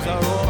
lives are all